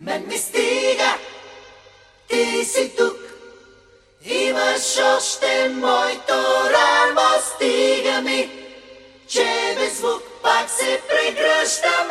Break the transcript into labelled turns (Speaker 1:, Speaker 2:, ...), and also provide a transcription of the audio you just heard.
Speaker 1: Мен ми стига, ти си тук. Имаш още мой торармо, стига ми, че без звук пак се прегръщам.